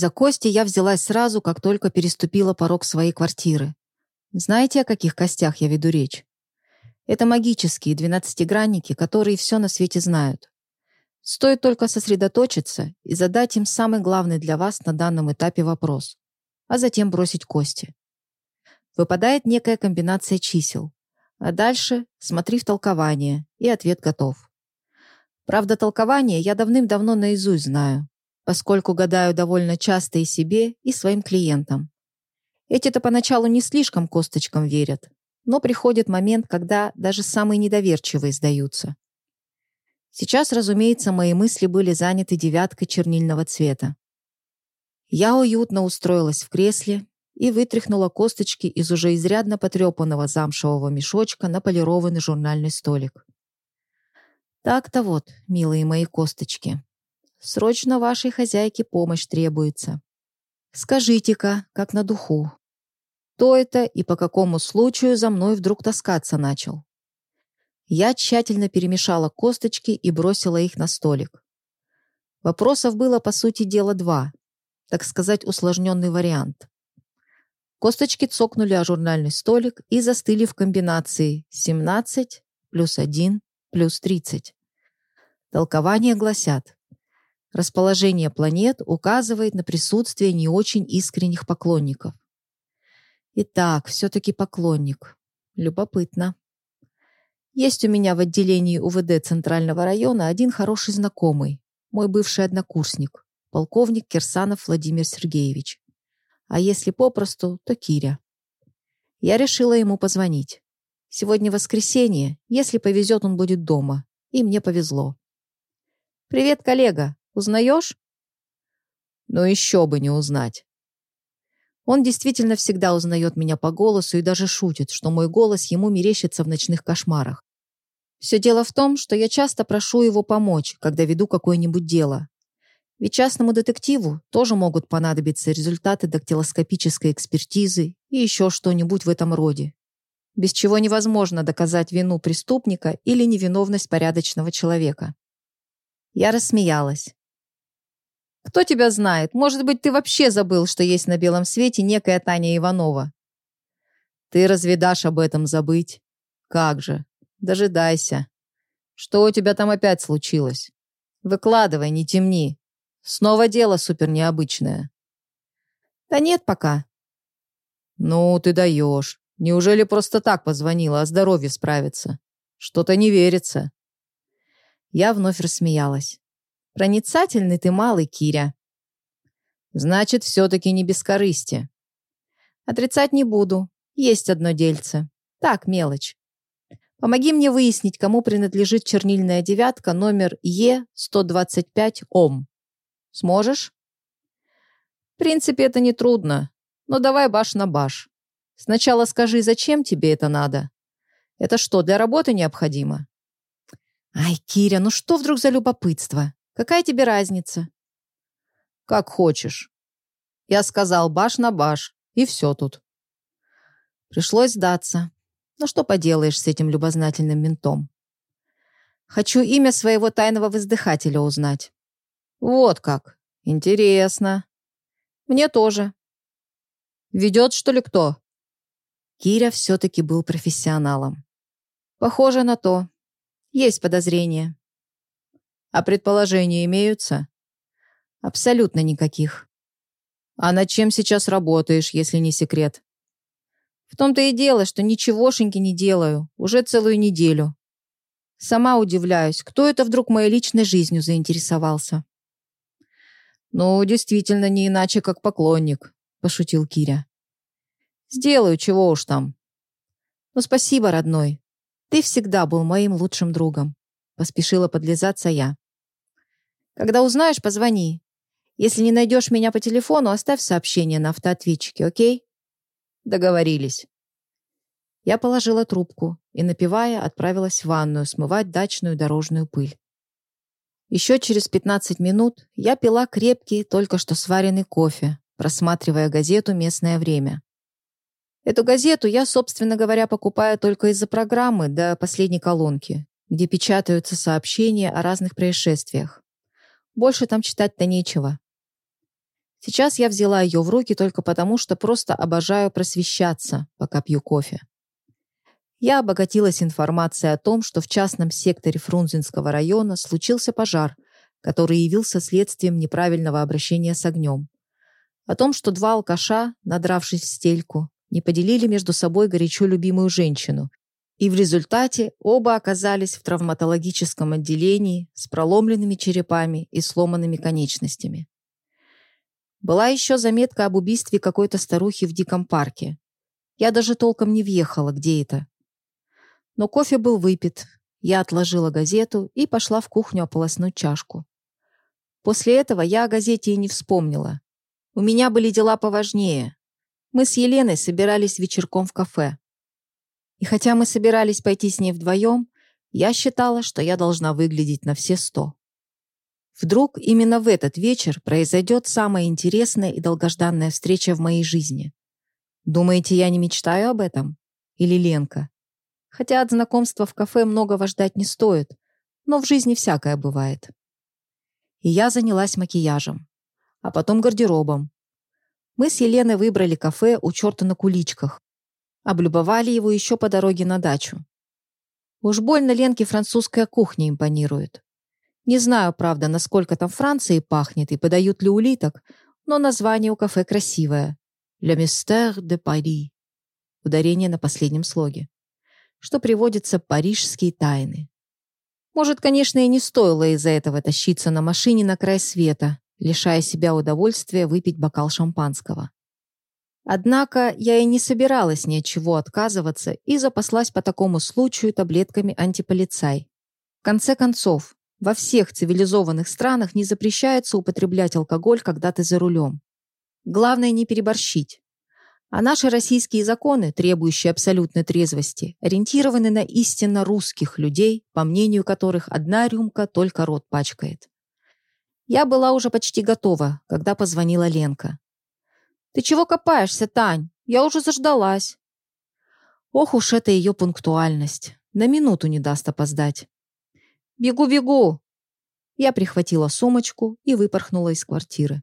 За кости я взялась сразу, как только переступила порог своей квартиры. Знаете, о каких костях я веду речь? Это магические двенадцатигранники, которые все на свете знают. Стоит только сосредоточиться и задать им самый главный для вас на данном этапе вопрос, а затем бросить кости. Выпадает некая комбинация чисел, а дальше смотри в толкование, и ответ готов. Правда, толкование я давным-давно наизусть знаю, поскольку гадаю довольно часто и себе, и своим клиентам. Эти-то поначалу не слишком косточкам верят, но приходит момент, когда даже самые недоверчивые сдаются. Сейчас, разумеется, мои мысли были заняты девяткой чернильного цвета. Я уютно устроилась в кресле и вытряхнула косточки из уже изрядно потрепанного замшевого мешочка на полированный журнальный столик. Так-то вот, милые мои косточки. Срочно вашей хозяйке помощь требуется. Скажите-ка, как на духу, кто это и по какому случаю за мной вдруг таскаться начал. Я тщательно перемешала косточки и бросила их на столик. Вопросов было, по сути дела, два. Так сказать, усложненный вариант. Косточки цокнули о журнальный столик и застыли в комбинации 17 плюс 1 плюс 30. Толкования гласят, расположение планет указывает на присутствие не очень искренних поклонников. Итак, все-таки поклонник. Любопытно. Есть у меня в отделении УВД Центрального района один хороший знакомый, мой бывший однокурсник, полковник Кирсанов Владимир Сергеевич. А если попросту, то Киря. Я решила ему позвонить. Сегодня воскресенье, если повезет, он будет дома. И мне повезло. «Привет, коллега. Узнаешь?» «Ну еще бы не узнать. Он действительно всегда узнает меня по голосу и даже шутит, что мой голос ему мерещится в ночных кошмарах. Все дело в том, что я часто прошу его помочь, когда веду какое-нибудь дело. Ведь частному детективу тоже могут понадобиться результаты дактилоскопической экспертизы и еще что-нибудь в этом роде. Без чего невозможно доказать вину преступника или невиновность порядочного человека. Я рассмеялась. Кто тебя знает? Может быть, ты вообще забыл, что есть на белом свете некая Таня Иванова? Ты разве дашь об этом забыть? Как же? Дожидайся. Что у тебя там опять случилось? Выкладывай, не темни. Снова дело супер необычное. Да нет пока. Ну, ты даешь. Неужели просто так позвонила о здоровье справиться? Что-то не верится. Я вновь рассмеялась. Проницательный ты малый, Киря. Значит, все-таки не без корысти. Отрицать не буду. Есть одно дельце. Так, мелочь. Помоги мне выяснить, кому принадлежит чернильная девятка номер Е125ОМ. Сможешь? В принципе, это не трудно. Но давай баш на баш. Сначала скажи, зачем тебе это надо? Это что, для работы необходимо? Ай, Киря, ну что вдруг за любопытство? Какая тебе разница? Как хочешь. Я сказал баш на баш, и все тут. Пришлось сдаться. Ну что поделаешь с этим любознательным ментом? Хочу имя своего тайного воздыхателя узнать. Вот как. Интересно. Мне тоже. Ведет, что ли, кто? Киря все-таки был профессионалом. Похоже на то. Есть подозрение. А предположения имеются? Абсолютно никаких. А над чем сейчас работаешь, если не секрет? В том-то и дело, что ничегошеньки не делаю, уже целую неделю. Сама удивляюсь, кто это вдруг моей личной жизнью заинтересовался. «Ну, действительно, не иначе, как поклонник», — пошутил Киря. «Сделаю, чего уж там». «Ну, спасибо, родной. Ты всегда был моим лучшим другом. Поспешила подлизаться я. Когда узнаешь, позвони. Если не найдешь меня по телефону, оставь сообщение на автоответчике, окей? Договорились. Я положила трубку и, напивая, отправилась в ванную смывать дачную дорожную пыль. Еще через 15 минут я пила крепкий, только что сваренный кофе, просматривая газету «Местное время». Эту газету я, собственно говоря, покупаю только из-за программы до последней колонки, где печатаются сообщения о разных происшествиях. Больше там читать-то нечего. Сейчас я взяла ее в руки только потому, что просто обожаю просвещаться, пока пью кофе. Я обогатилась информацией о том, что в частном секторе Фрунзенского района случился пожар, который явился следствием неправильного обращения с огнем. О том, что два алкаша, надравшись в стельку, не поделили между собой горячо любимую женщину, и в результате оба оказались в травматологическом отделении с проломленными черепами и сломанными конечностями. Была еще заметка об убийстве какой-то старухи в диком парке. Я даже толком не въехала, где это. Но кофе был выпит. Я отложила газету и пошла в кухню ополоснуть чашку. После этого я о газете и не вспомнила. У меня были дела поважнее. Мы с Еленой собирались вечерком в кафе. И хотя мы собирались пойти с ней вдвоем, я считала, что я должна выглядеть на все сто. Вдруг именно в этот вечер произойдет самая интересная и долгожданная встреча в моей жизни. Думаете, я не мечтаю об этом? Или Ленка? Хотя от знакомства в кафе многого ждать не стоит, но в жизни всякое бывает. И я занялась макияжем, а потом гардеробом. Мы с Еленой выбрали кафе у черта на куличках. Облюбовали его еще по дороге на дачу. Уж больно Ленке французская кухня импонирует. Не знаю, правда, насколько там Франции пахнет и подают ли улиток, но название у кафе красивое. «Le Mystère de Paris». Ударение на последнем слоге что приводится «парижские тайны». Может, конечно, и не стоило из-за этого тащиться на машине на край света, лишая себя удовольствия выпить бокал шампанского. Однако я и не собиралась ни от чего отказываться и запаслась по такому случаю таблетками антиполицай. В конце концов, во всех цивилизованных странах не запрещается употреблять алкоголь, когда ты за рулем. Главное не переборщить. А наши российские законы, требующие абсолютной трезвости, ориентированы на истинно русских людей, по мнению которых одна рюмка только рот пачкает. Я была уже почти готова, когда позвонила Ленка. «Ты чего копаешься, Тань? Я уже заждалась». Ох уж это ее пунктуальность. На минуту не даст опоздать. «Бегу, бегу!» Я прихватила сумочку и выпорхнула из квартиры.